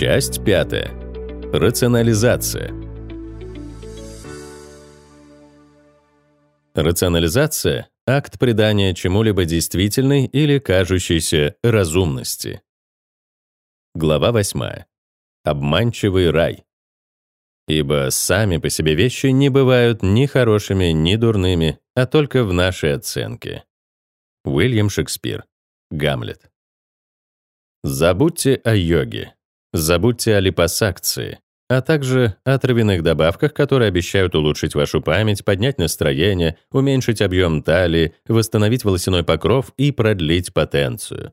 Часть пятая. Рационализация. Рационализация – акт придания чему-либо действительной или кажущейся разумности. Глава 8. Обманчивый рай. Ибо сами по себе вещи не бывают ни хорошими, ни дурными, а только в нашей оценке. Уильям Шекспир. Гамлет. Забудьте о йоге. Забудьте о липосакции, а также о травяных добавках, которые обещают улучшить вашу память, поднять настроение, уменьшить объем талии, восстановить волосяной покров и продлить потенцию.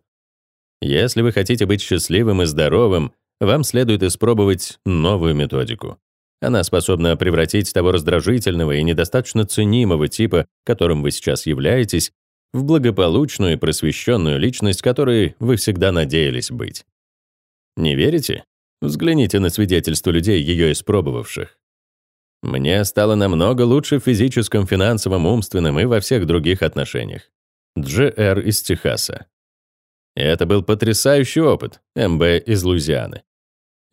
Если вы хотите быть счастливым и здоровым, вам следует испробовать новую методику. Она способна превратить того раздражительного и недостаточно ценимого типа, которым вы сейчас являетесь, в благополучную и просвещенную личность, которой вы всегда надеялись быть. Не верите? Взгляните на свидетельства людей, ее испробовавших. Мне стало намного лучше в физическом, финансовом, умственном и во всех других отношениях. Дж.Р. из Техаса. Это был потрясающий опыт, МБ из Луизианы.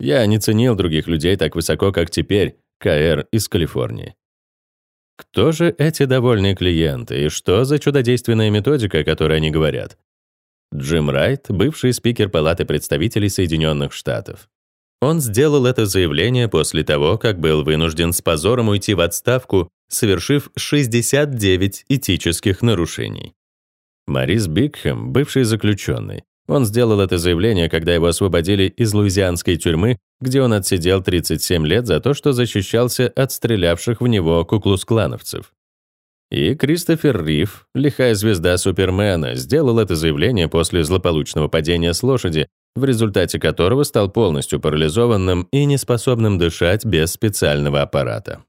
Я не ценил других людей так высоко, как теперь, КР из Калифорнии. Кто же эти довольные клиенты и что за чудодейственная методика, о которой они говорят? Джим Райт, бывший спикер Палаты представителей Соединенных Штатов. Он сделал это заявление после того, как был вынужден с позором уйти в отставку, совершив 69 этических нарушений. Марис Бикхэм, бывший заключенный. Он сделал это заявление, когда его освободили из луизианской тюрьмы, где он отсидел 37 лет за то, что защищался от стрелявших в него куклус-клановцев. И Кристофер Риф, лихая звезда Супермена, сделал это заявление после злополучного падения с лошади, в результате которого стал полностью парализованным и неспособным дышать без специального аппарата.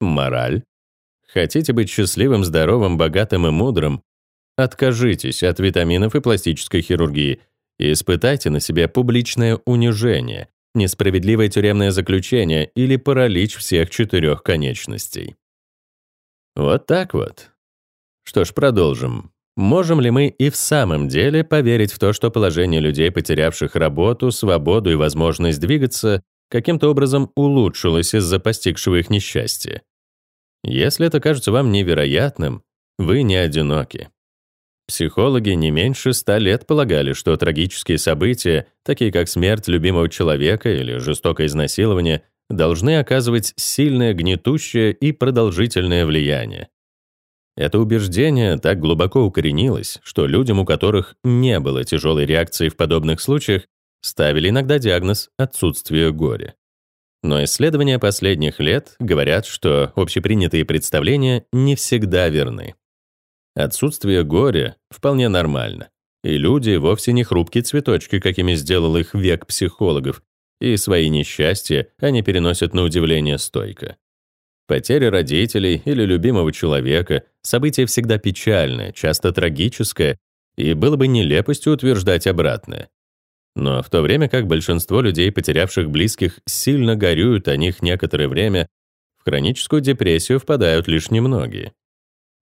Мораль. Хотите быть счастливым, здоровым, богатым и мудрым? Откажитесь от витаминов и пластической хирургии и испытайте на себе публичное унижение, несправедливое тюремное заключение или паралич всех четырех конечностей. Вот так вот. Что ж, продолжим. Можем ли мы и в самом деле поверить в то, что положение людей, потерявших работу, свободу и возможность двигаться, каким-то образом улучшилось из-за постигшего их несчастья? Если это кажется вам невероятным, вы не одиноки. Психологи не меньше ста лет полагали, что трагические события, такие как смерть любимого человека или жестокое изнасилование, должны оказывать сильное, гнетущее и продолжительное влияние. Это убеждение так глубоко укоренилось, что людям, у которых не было тяжелой реакции в подобных случаях, ставили иногда диагноз «отсутствие горя». Но исследования последних лет говорят, что общепринятые представления не всегда верны. Отсутствие горя вполне нормально, и люди вовсе не хрупкие цветочки, какими сделал их век психологов, и свои несчастья они переносят на удивление стойко. Потеря родителей или любимого человека — событие всегда печальное, часто трагическое, и было бы нелепостью утверждать обратное. Но в то время как большинство людей, потерявших близких, сильно горюют о них некоторое время, в хроническую депрессию впадают лишь немногие.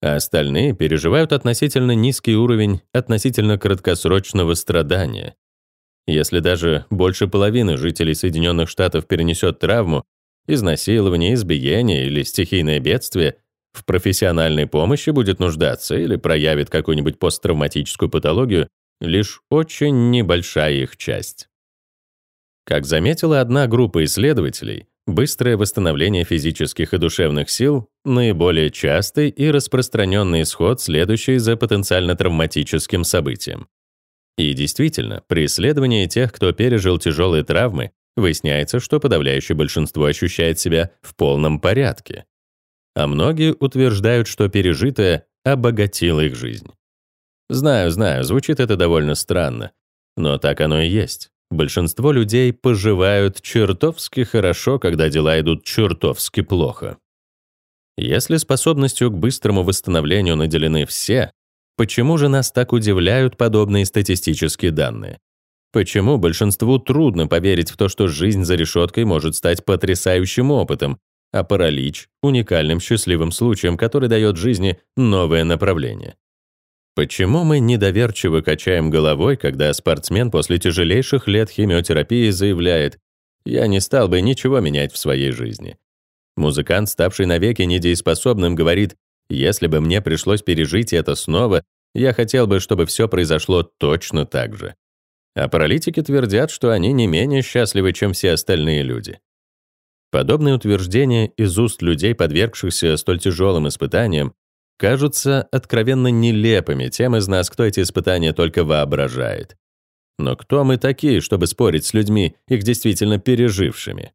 А остальные переживают относительно низкий уровень относительно краткосрочного страдания, если даже больше половины жителей Соединенных Штатов перенесет травму, изнасилование, избиение или стихийное бедствие, в профессиональной помощи будет нуждаться или проявит какую-нибудь посттравматическую патологию лишь очень небольшая их часть. Как заметила одна группа исследователей, быстрое восстановление физических и душевных сил — наиболее частый и распространенный исход, следующий за потенциально травматическим событием. И действительно, при исследовании тех, кто пережил тяжелые травмы, выясняется, что подавляющее большинство ощущает себя в полном порядке. А многие утверждают, что пережитое обогатило их жизнь. Знаю, знаю, звучит это довольно странно, но так оно и есть. Большинство людей поживают чертовски хорошо, когда дела идут чертовски плохо. Если способностью к быстрому восстановлению наделены все, Почему же нас так удивляют подобные статистические данные? Почему большинству трудно поверить в то, что жизнь за решеткой может стать потрясающим опытом, а паралич — уникальным счастливым случаем, который дает жизни новое направление? Почему мы недоверчиво качаем головой, когда спортсмен после тяжелейших лет химиотерапии заявляет «Я не стал бы ничего менять в своей жизни». Музыкант, ставший навеки недееспособным, говорит «Если бы мне пришлось пережить это снова, я хотел бы, чтобы все произошло точно так же». А паралитики твердят, что они не менее счастливы, чем все остальные люди. Подобные утверждения из уст людей, подвергшихся столь тяжелым испытаниям, кажутся откровенно нелепыми тем из нас, кто эти испытания только воображает. Но кто мы такие, чтобы спорить с людьми, их действительно пережившими?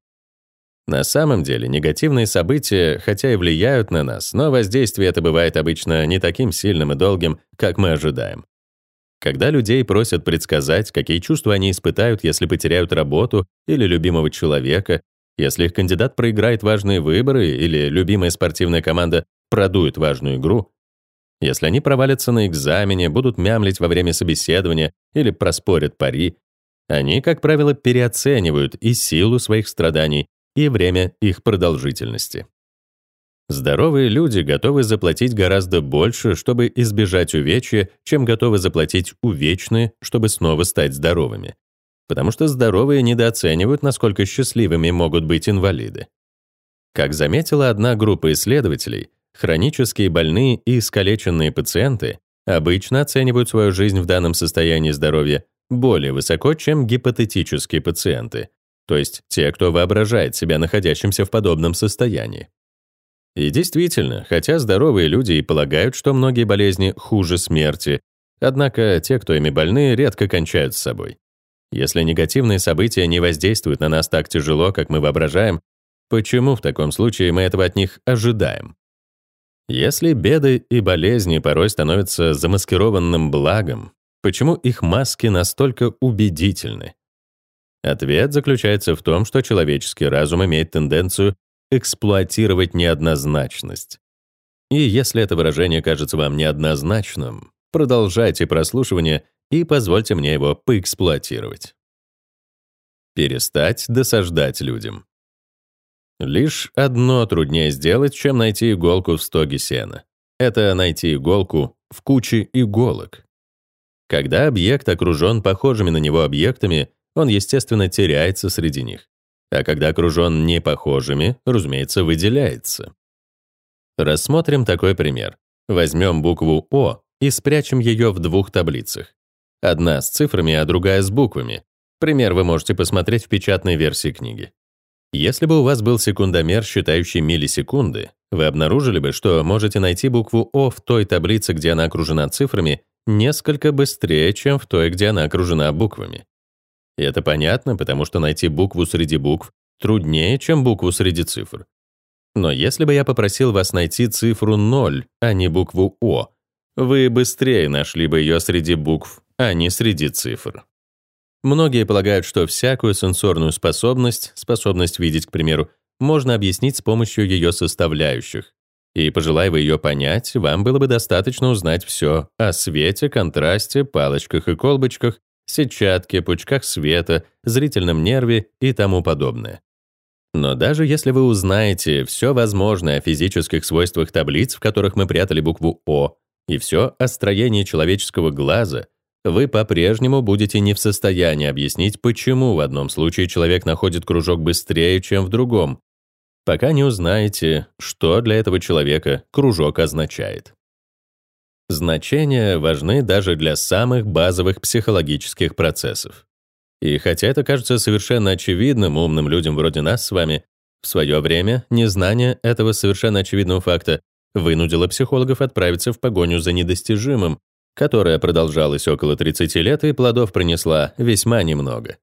На самом деле, негативные события, хотя и влияют на нас, но воздействие это бывает обычно не таким сильным и долгим, как мы ожидаем. Когда людей просят предсказать, какие чувства они испытают, если потеряют работу или любимого человека, если их кандидат проиграет важные выборы или любимая спортивная команда продует важную игру, если они провалятся на экзамене, будут мямлить во время собеседования или проспорят пари, они, как правило, переоценивают и силу своих страданий, и время их продолжительности. Здоровые люди готовы заплатить гораздо больше, чтобы избежать увечья, чем готовы заплатить увечные, чтобы снова стать здоровыми. Потому что здоровые недооценивают, насколько счастливыми могут быть инвалиды. Как заметила одна группа исследователей, Хронические больные и искалеченные пациенты обычно оценивают свою жизнь в данном состоянии здоровья более высоко, чем гипотетические пациенты, то есть те, кто воображает себя находящимся в подобном состоянии. И действительно, хотя здоровые люди и полагают, что многие болезни хуже смерти, однако те, кто ими больны, редко кончают с собой. Если негативные события не воздействуют на нас так тяжело, как мы воображаем, почему в таком случае мы этого от них ожидаем? Если беды и болезни порой становятся замаскированным благом, почему их маски настолько убедительны? Ответ заключается в том, что человеческий разум имеет тенденцию эксплуатировать неоднозначность. И если это выражение кажется вам неоднозначным, продолжайте прослушивание и позвольте мне его поэксплуатировать. Перестать досаждать людям. Лишь одно труднее сделать, чем найти иголку в стоге сена. Это найти иголку в куче иголок. Когда объект окружен похожими на него объектами, он, естественно, теряется среди них. А когда окружен непохожими, разумеется, выделяется. Рассмотрим такой пример. Возьмем букву «О» и спрячем ее в двух таблицах. Одна с цифрами, а другая с буквами. Пример вы можете посмотреть в печатной версии книги. Если бы у вас был секундомер, считающий миллисекунды, вы обнаружили бы, что можете найти букву О в той таблице, где она окружена цифрами, несколько быстрее, чем в той, где она окружена буквами. И это понятно, потому что найти букву среди букв труднее, чем букву среди цифр. Но если бы я попросил вас найти цифру 0, а не букву О, вы быстрее нашли бы ее среди букв, а не среди цифр. Многие полагают, что всякую сенсорную способность, способность видеть, к примеру, можно объяснить с помощью ее составляющих. И, пожелая вы ее понять, вам было бы достаточно узнать все о свете, контрасте, палочках и колбочках, сетчатке, пучках света, зрительном нерве и тому подобное. Но даже если вы узнаете все возможное о физических свойствах таблиц, в которых мы прятали букву «О», и все о строении человеческого глаза — вы по-прежнему будете не в состоянии объяснить, почему в одном случае человек находит кружок быстрее, чем в другом, пока не узнаете, что для этого человека кружок означает. Значения важны даже для самых базовых психологических процессов. И хотя это кажется совершенно очевидным умным людям вроде нас с вами, в свое время незнание этого совершенно очевидного факта вынудило психологов отправиться в погоню за недостижимым, которая продолжалась около 30 лет и плодов принесла весьма немного.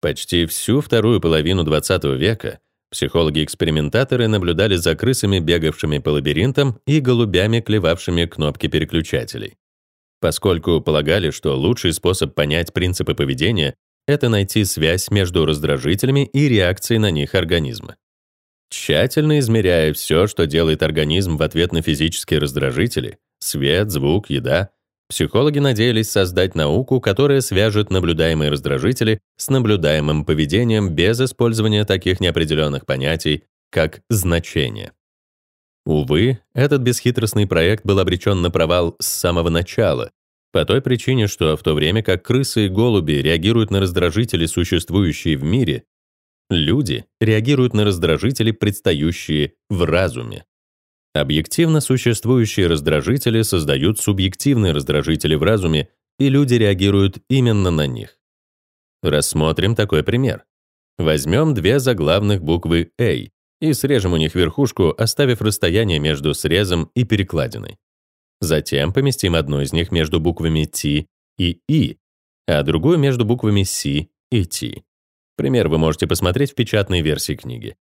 Почти всю вторую половину XX века психологи-экспериментаторы наблюдали за крысами, бегавшими по лабиринтам, и голубями, клевавшими кнопки переключателей. Поскольку полагали, что лучший способ понять принципы поведения — это найти связь между раздражителями и реакцией на них организма. Тщательно измеряя все, что делает организм в ответ на физические раздражители — свет, звук, еда — Психологи надеялись создать науку, которая свяжет наблюдаемые раздражители с наблюдаемым поведением без использования таких неопределенных понятий, как значение. Увы, этот бесхитростный проект был обречен на провал с самого начала, по той причине, что в то время как крысы и голуби реагируют на раздражители, существующие в мире, люди реагируют на раздражители, предстающие в разуме. Объективно существующие раздражители создают субъективные раздражители в разуме, и люди реагируют именно на них. Рассмотрим такой пример. Возьмем две заглавных буквы A и срежем у них верхушку, оставив расстояние между срезом и перекладиной. Затем поместим одну из них между буквами T и I, а другую между буквами C и T. Пример вы можете посмотреть в печатной версии книги.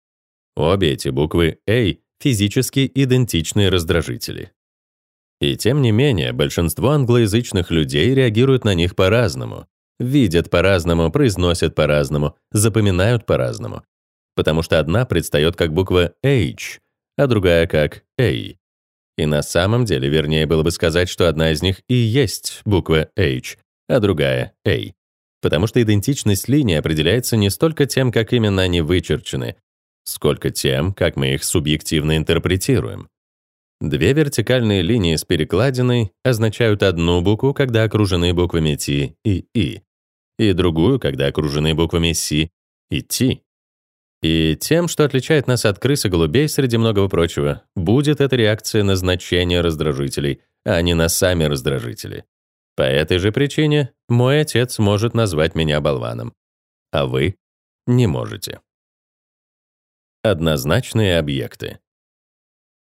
Обе эти буквы A физически идентичные раздражители. И тем не менее, большинство англоязычных людей реагируют на них по-разному, видят по-разному, произносят по-разному, запоминают по-разному, потому что одна предстает как буква H, а другая как A. И на самом деле, вернее было бы сказать, что одна из них и есть буква H, а другая — A. Потому что идентичность линий определяется не столько тем, как именно они вычерчены, сколько тем, как мы их субъективно интерпретируем. Две вертикальные линии с перекладиной означают одну букву, когда окружены буквами T и I, и другую, когда окружены буквами C и T. И тем, что отличает нас от крыс и голубей, среди многого прочего, будет эта реакция на значение раздражителей, а не на сами раздражители. По этой же причине мой отец может назвать меня болваном, а вы не можете. Однозначные объекты.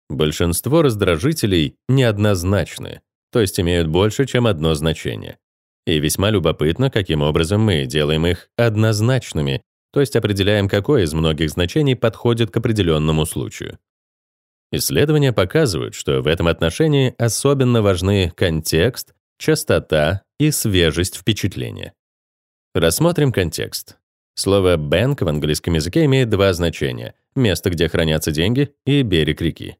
Большинство раздражителей неоднозначны, то есть имеют больше, чем одно значение. И весьма любопытно, каким образом мы делаем их однозначными, то есть определяем, какое из многих значений подходит к определенному случаю. Исследования показывают, что в этом отношении особенно важны контекст, частота и свежесть впечатления. Рассмотрим контекст. Слово «bank» в английском языке имеет два значения — место, где хранятся деньги, и берег реки.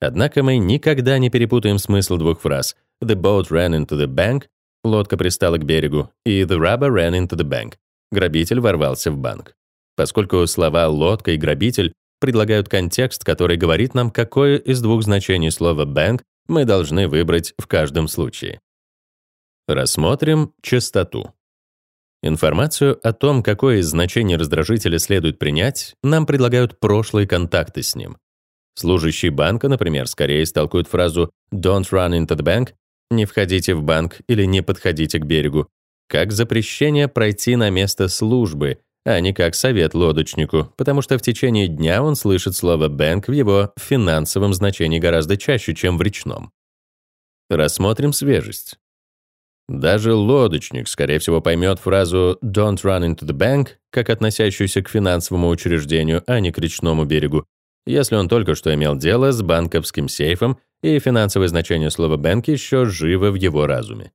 Однако мы никогда не перепутаем смысл двух фраз «the boat ran into the bank» — лодка пристала к берегу, и «the robber ran into the bank» Грабитель ворвался в банк. Поскольку слова «лодка» и «грабитель» предлагают контекст, который говорит нам, какое из двух значений слова «bank» мы должны выбрать в каждом случае. Рассмотрим частоту. Информацию о том, какое из значений раздражителя следует принять, нам предлагают прошлые контакты с ним. Служащий банка, например, скорее истолкует фразу «don't run into the bank» «не входите в банк» или «не подходите к берегу», как запрещение пройти на место службы, а не как совет лодочнику, потому что в течение дня он слышит слово «бэнк» в его финансовом значении гораздо чаще, чем в речном. Рассмотрим свежесть. Даже лодочник, скорее всего, поймет фразу «don't run into the bank» как относящуюся к финансовому учреждению, а не к речному берегу, если он только что имел дело с банковским сейфом и финансовое значение слова «bank» еще живо в его разуме.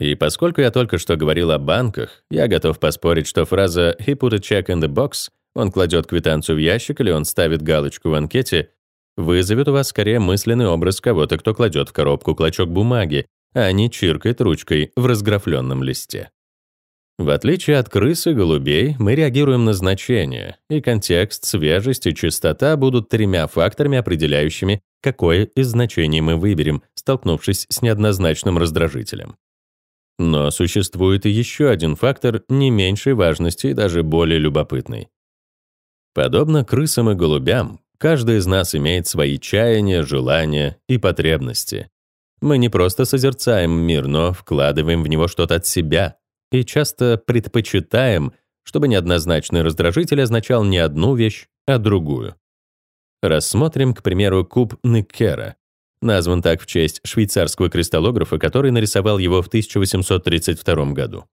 И поскольку я только что говорил о банках, я готов поспорить, что фраза «he put a check in the box» он кладет квитанцию в ящик или он ставит галочку в анкете, вызовет у вас скорее мысленный образ кого-то, кто кладет в коробку клочок бумаги, а не чиркает ручкой в разграфленном листе. В отличие от крыс и голубей, мы реагируем на значение, и контекст, свежесть и частота будут тремя факторами, определяющими, какое из значений мы выберем, столкнувшись с неоднозначным раздражителем. Но существует и еще один фактор не меньшей важности и даже более любопытный. Подобно крысам и голубям, каждый из нас имеет свои чаяния, желания и потребности. Мы не просто созерцаем мир, но вкладываем в него что-то от себя и часто предпочитаем, чтобы неоднозначный раздражитель означал не одну вещь, а другую. Рассмотрим, к примеру, куб Никера, назван так в честь швейцарского кристаллографа, который нарисовал его в 1832 году.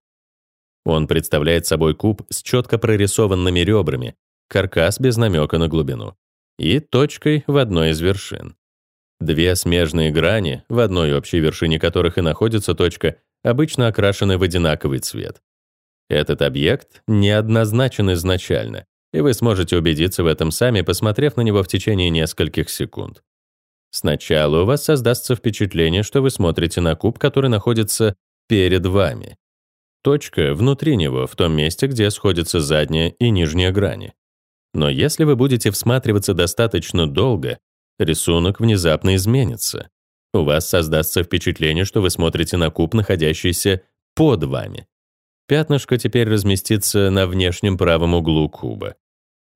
Он представляет собой куб с четко прорисованными ребрами, каркас без намека на глубину и точкой в одной из вершин. Две смежные грани, в одной общей вершине которых и находится точка, обычно окрашены в одинаковый цвет. Этот объект неоднозначен изначально, и вы сможете убедиться в этом сами, посмотрев на него в течение нескольких секунд. Сначала у вас создастся впечатление, что вы смотрите на куб, который находится перед вами. Точка внутри него, в том месте, где сходятся задняя и нижняя грани. Но если вы будете всматриваться достаточно долго, рисунок внезапно изменится. У вас создастся впечатление, что вы смотрите на куб, находящийся под вами. Пятнышко теперь разместится на внешнем правом углу куба.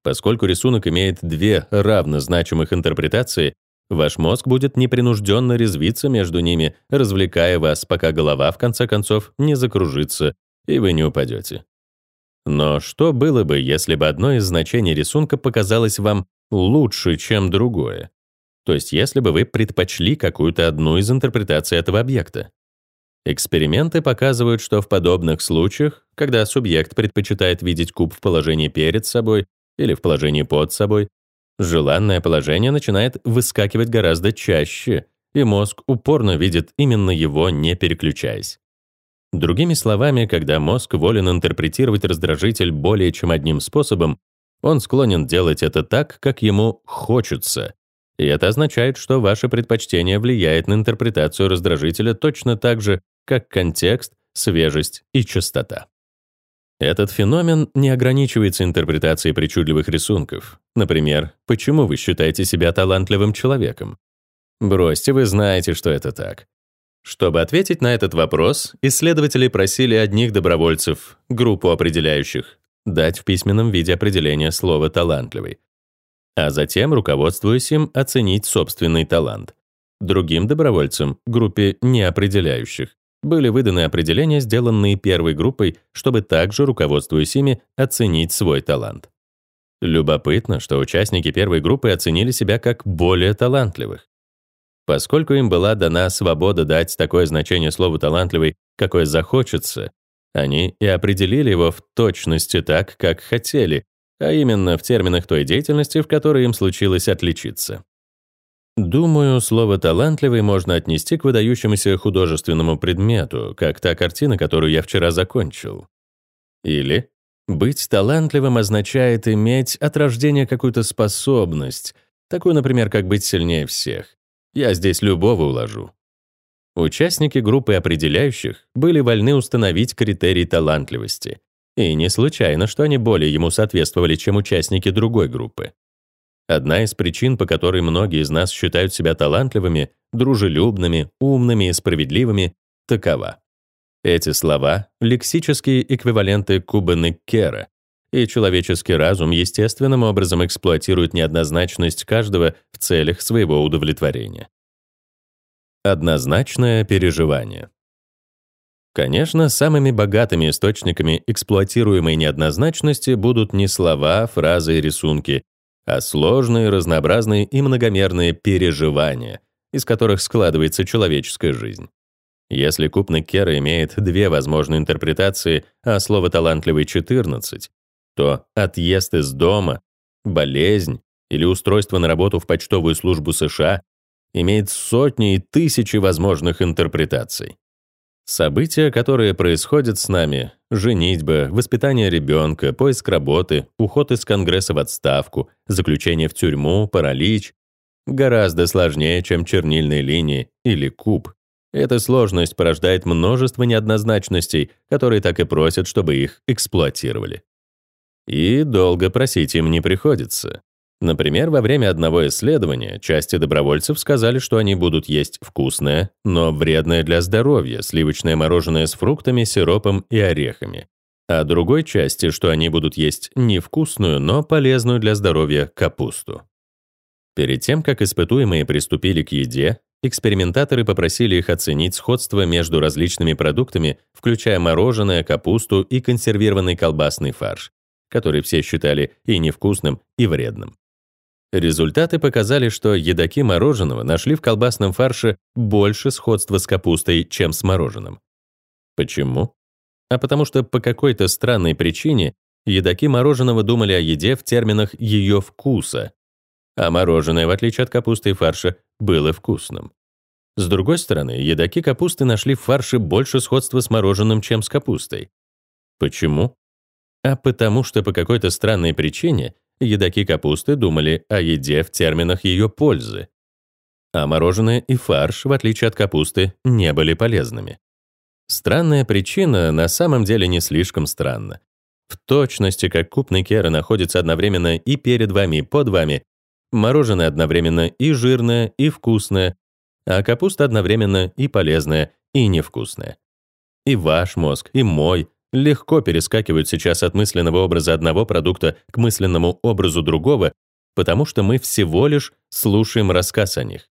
Поскольку рисунок имеет две равнозначимых интерпретации, ваш мозг будет непринужденно резвиться между ними, развлекая вас, пока голова в конце концов не закружится и вы не упадете. Но что было бы, если бы одно из значений рисунка показалось вам лучше, чем другое? То есть если бы вы предпочли какую-то одну из интерпретаций этого объекта? Эксперименты показывают, что в подобных случаях, когда субъект предпочитает видеть куб в положении перед собой или в положении под собой, желанное положение начинает выскакивать гораздо чаще, и мозг упорно видит именно его, не переключаясь. Другими словами, когда мозг волен интерпретировать раздражитель более чем одним способом, он склонен делать это так, как ему хочется. И это означает, что ваше предпочтение влияет на интерпретацию раздражителя точно так же, как контекст, свежесть и частота. Этот феномен не ограничивается интерпретацией причудливых рисунков. Например, почему вы считаете себя талантливым человеком? Бросьте, вы знаете, что это так. Чтобы ответить на этот вопрос, исследователи просили одних добровольцев, группу определяющих, дать в письменном виде определение слова «талантливый», а затем, руководствуясь им, оценить собственный талант. Другим добровольцам, группе неопределяющих, были выданы определения, сделанные первой группой, чтобы также, руководствуясь ими, оценить свой талант. Любопытно, что участники первой группы оценили себя как более талантливых. Поскольку им была дана свобода дать такое значение слову «талантливый», какое захочется, они и определили его в точности так, как хотели, а именно в терминах той деятельности, в которой им случилось отличиться. Думаю, слово «талантливый» можно отнести к выдающемуся художественному предмету, как та картина, которую я вчера закончил. Или быть талантливым означает иметь от рождения какую-то способность, такую, например, как быть сильнее всех. Я здесь любого уложу. Участники группы определяющих были вольны установить критерий талантливости. И не случайно, что они более ему соответствовали, чем участники другой группы. Одна из причин, по которой многие из нас считают себя талантливыми, дружелюбными, умными и справедливыми, такова. Эти слова — лексические эквиваленты Кубаны Кера, и человеческий разум естественным образом эксплуатирует неоднозначность каждого в целях своего удовлетворения. Однозначное переживание. Конечно, самыми богатыми источниками эксплуатируемой неоднозначности будут не слова, фразы и рисунки, а сложные, разнообразные и многомерные переживания, из которых складывается человеческая жизнь. Если купный Кера имеет две возможные интерпретации, а слово «талантливый» — 14, то отъезд из дома, болезнь или устройство на работу в почтовую службу США имеет сотни и тысячи возможных интерпретаций. События, которые происходят с нами — женитьба, воспитание ребенка, поиск работы, уход из Конгресса в отставку, заключение в тюрьму, паралич — гораздо сложнее, чем чернильные линии или куб. Эта сложность порождает множество неоднозначностей, которые так и просят, чтобы их эксплуатировали. И долго просить им не приходится. Например, во время одного исследования части добровольцев сказали, что они будут есть вкусное, но вредное для здоровья сливочное мороженое с фруктами, сиропом и орехами, а другой части, что они будут есть невкусную, но полезную для здоровья капусту. Перед тем, как испытуемые приступили к еде, экспериментаторы попросили их оценить сходство между различными продуктами, включая мороженое, капусту и консервированный колбасный фарш, который все считали и невкусным, и вредным. Результаты показали, что едоки мороженого нашли в колбасном фарше больше сходства с капустой, чем с мороженым. Почему? А потому что по какой-то странной причине едоки мороженого думали о еде в терминах ее вкуса, а мороженое, в отличие от капусты и фарша, было вкусным. С другой стороны, едоки капусты нашли в фарше больше сходства с мороженым, чем с капустой. Почему? А потому что по какой-то странной причине едоки капусты думали о еде в терминах ее пользы, а мороженое и фарш, в отличие от капусты, не были полезными. Странная причина на самом деле не слишком странна. В точности, как купный кера находится одновременно и перед вами, и под вами, мороженое одновременно и жирное, и вкусное, а капуста одновременно и полезная, и невкусная. И ваш мозг, и мой легко перескакивают сейчас от мысленного образа одного продукта к мысленному образу другого, потому что мы всего лишь слушаем рассказ о них.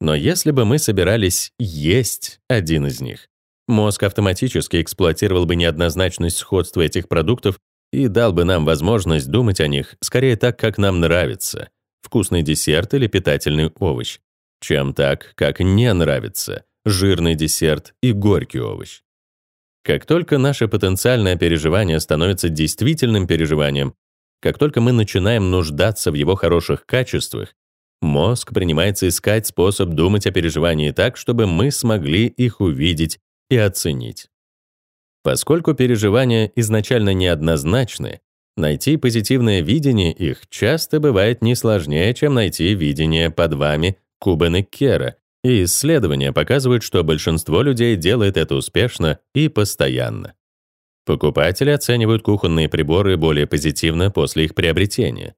Но если бы мы собирались есть один из них, мозг автоматически эксплуатировал бы неоднозначность сходства этих продуктов и дал бы нам возможность думать о них скорее так, как нам нравится, вкусный десерт или питательный овощ, чем так, как не нравится, жирный десерт и горький овощ. Как только наше потенциальное переживание становится действительным переживанием, как только мы начинаем нуждаться в его хороших качествах, мозг принимается искать способ думать о переживании так, чтобы мы смогли их увидеть и оценить. Поскольку переживания изначально неоднозначны, найти позитивное видение их часто бывает не сложнее, чем найти видение под вами Кубен Кера, и исследования показывают, что большинство людей делает это успешно и постоянно. Покупатели оценивают кухонные приборы более позитивно после их приобретения.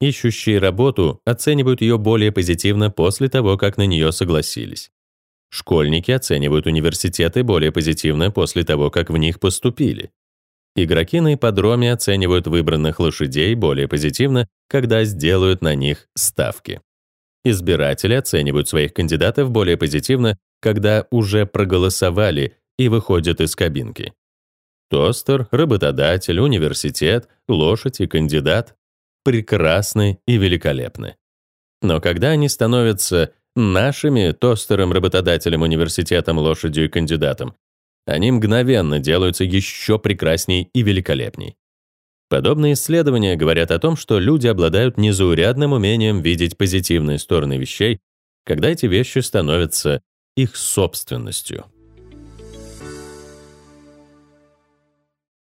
Ищущие работу оценивают ее более позитивно после того, как на нее согласились. Школьники оценивают университеты более позитивно после того, как в них поступили. Игроки на ипподроме оценивают выбранных лошадей более позитивно, когда сделают на них ставки. Избиратели оценивают своих кандидатов более позитивно, когда уже проголосовали и выходят из кабинки. Тостер, работодатель, университет, лошадь и кандидат прекрасны и великолепны. Но когда они становятся нашими тостером, работодателем, университетом, лошадью и кандидатом, они мгновенно делаются еще прекрасней и великолепней. Подобные исследования говорят о том, что люди обладают незаурядным умением видеть позитивные стороны вещей, когда эти вещи становятся их собственностью.